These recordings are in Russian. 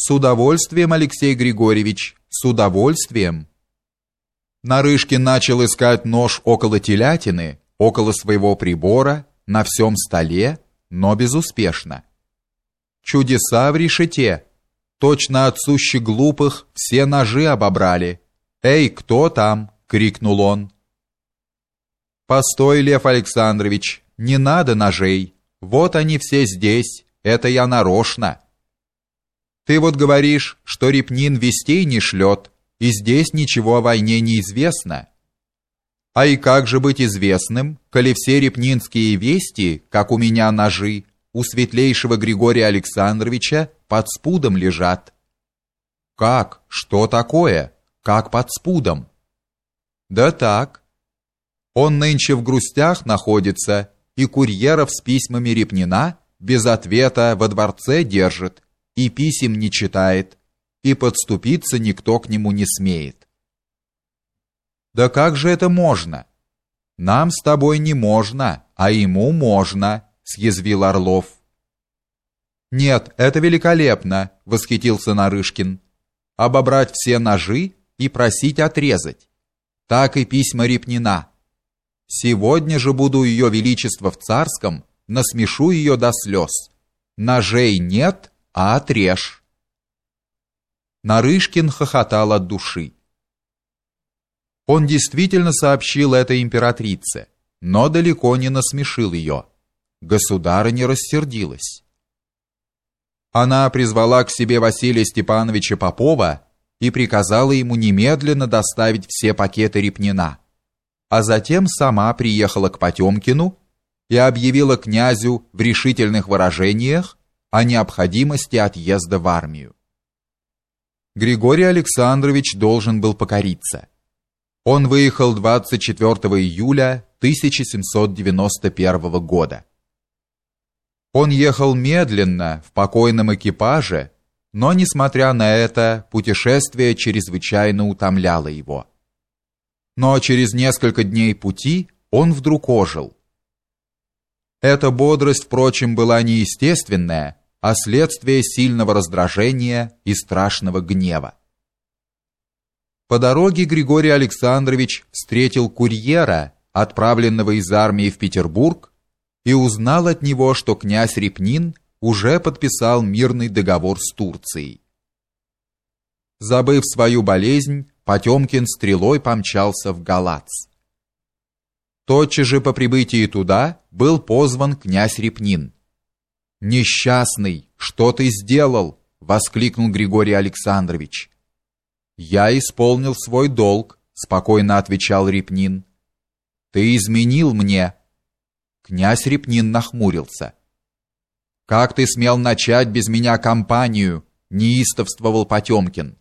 С удовольствием, Алексей Григорьевич, с удовольствием. Нарышкин начал искать нож около телятины, около своего прибора, на всем столе, но безуспешно. Чудеса в решете. Точно от сущих глупых все ножи обобрали. «Эй, кто там?» — крикнул он. «Постой, Лев Александрович, не надо ножей. Вот они все здесь, это я нарочно». «Ты вот говоришь, что Репнин вестей не шлет, и здесь ничего о войне не известно». А и как же быть известным, коли все репнинские вести, как у меня ножи, у светлейшего Григория Александровича под спудом лежат? Как? Что такое? Как под спудом? Да так. Он нынче в грустях находится, и курьеров с письмами Репнина без ответа во дворце держит, и писем не читает, и подступиться никто к нему не смеет. Да как же это можно? Нам с тобой не можно, а ему можно, съязвил Орлов. Нет, это великолепно, восхитился Нарышкин. Обобрать все ножи и просить отрезать. Так и письма Репнина. Сегодня же буду ее величество в царском, насмешу ее до слез. Ножей нет, а отрежь. Нарышкин хохотал от души. Он действительно сообщил это императрице, но далеко не насмешил ее. Государыня рассердилась. Она призвала к себе Василия Степановича Попова и приказала ему немедленно доставить все пакеты Репнина, а затем сама приехала к Потемкину и объявила князю в решительных выражениях о необходимости отъезда в армию. Григорий Александрович должен был покориться. Он выехал 24 июля 1791 года. Он ехал медленно, в покойном экипаже, но, несмотря на это, путешествие чрезвычайно утомляло его. Но через несколько дней пути он вдруг ожил. Эта бодрость, впрочем, была неестественная, а следствие сильного раздражения и страшного гнева. По дороге Григорий Александрович встретил курьера, отправленного из армии в Петербург, и узнал от него, что князь Репнин уже подписал мирный договор с Турцией. Забыв свою болезнь, Потемкин стрелой помчался в Галац. Тотчас же по прибытии туда был позван князь Репнин. «Несчастный, что ты сделал?» — воскликнул Григорий Александрович. Я исполнил свой долг, спокойно отвечал Репнин. Ты изменил мне. Князь Репнин нахмурился. Как ты смел начать без меня кампанию? неистовствовал Потемкин.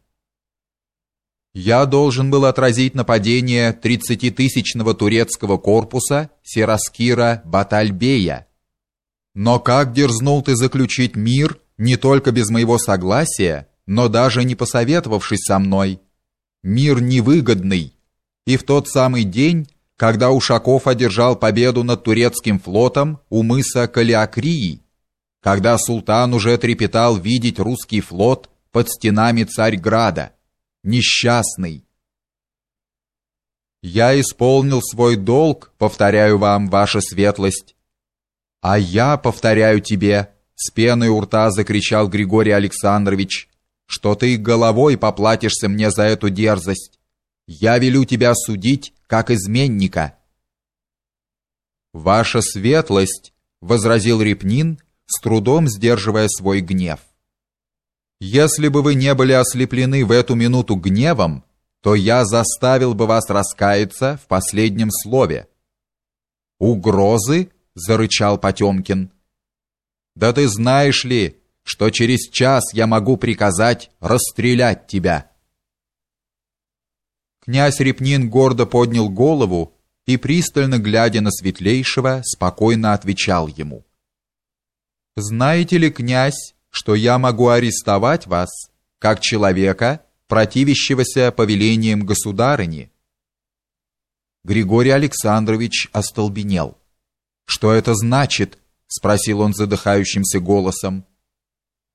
Я должен был отразить нападение тридцатитысячного турецкого корпуса Сираскира Батальбея. Но как дерзнул ты заключить мир не только без моего согласия, но даже не посоветовавшись со мной. Мир невыгодный. И в тот самый день, когда Ушаков одержал победу над турецким флотом у мыса Калиакрии, когда султан уже трепетал видеть русский флот под стенами Царьграда, несчастный. Я исполнил свой долг, повторяю вам, ваша светлость. А я повторяю тебе, с пеной у рта закричал Григорий Александрович, что ты головой поплатишься мне за эту дерзость. Я велю тебя судить как изменника. Ваша светлость, возразил Репнин, с трудом сдерживая свой гнев. Если бы вы не были ослеплены в эту минуту гневом, то я заставил бы вас раскаяться в последнем слове. Угрозы? зарычал Потемкин. Да ты знаешь ли, что через час я могу приказать расстрелять тебя. Князь Репнин гордо поднял голову и пристально глядя на светлейшего, спокойно отвечал ему: Знаете ли, князь, что я могу арестовать вас как человека, противящегося повелениям государыни? Григорий Александрович остолбенел. Что это значит? спросил он задыхающимся голосом.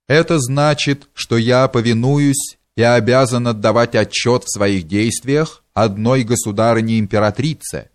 Это значит, что я повинуюсь и обязан отдавать отчет в своих действиях одной государыне-императрице,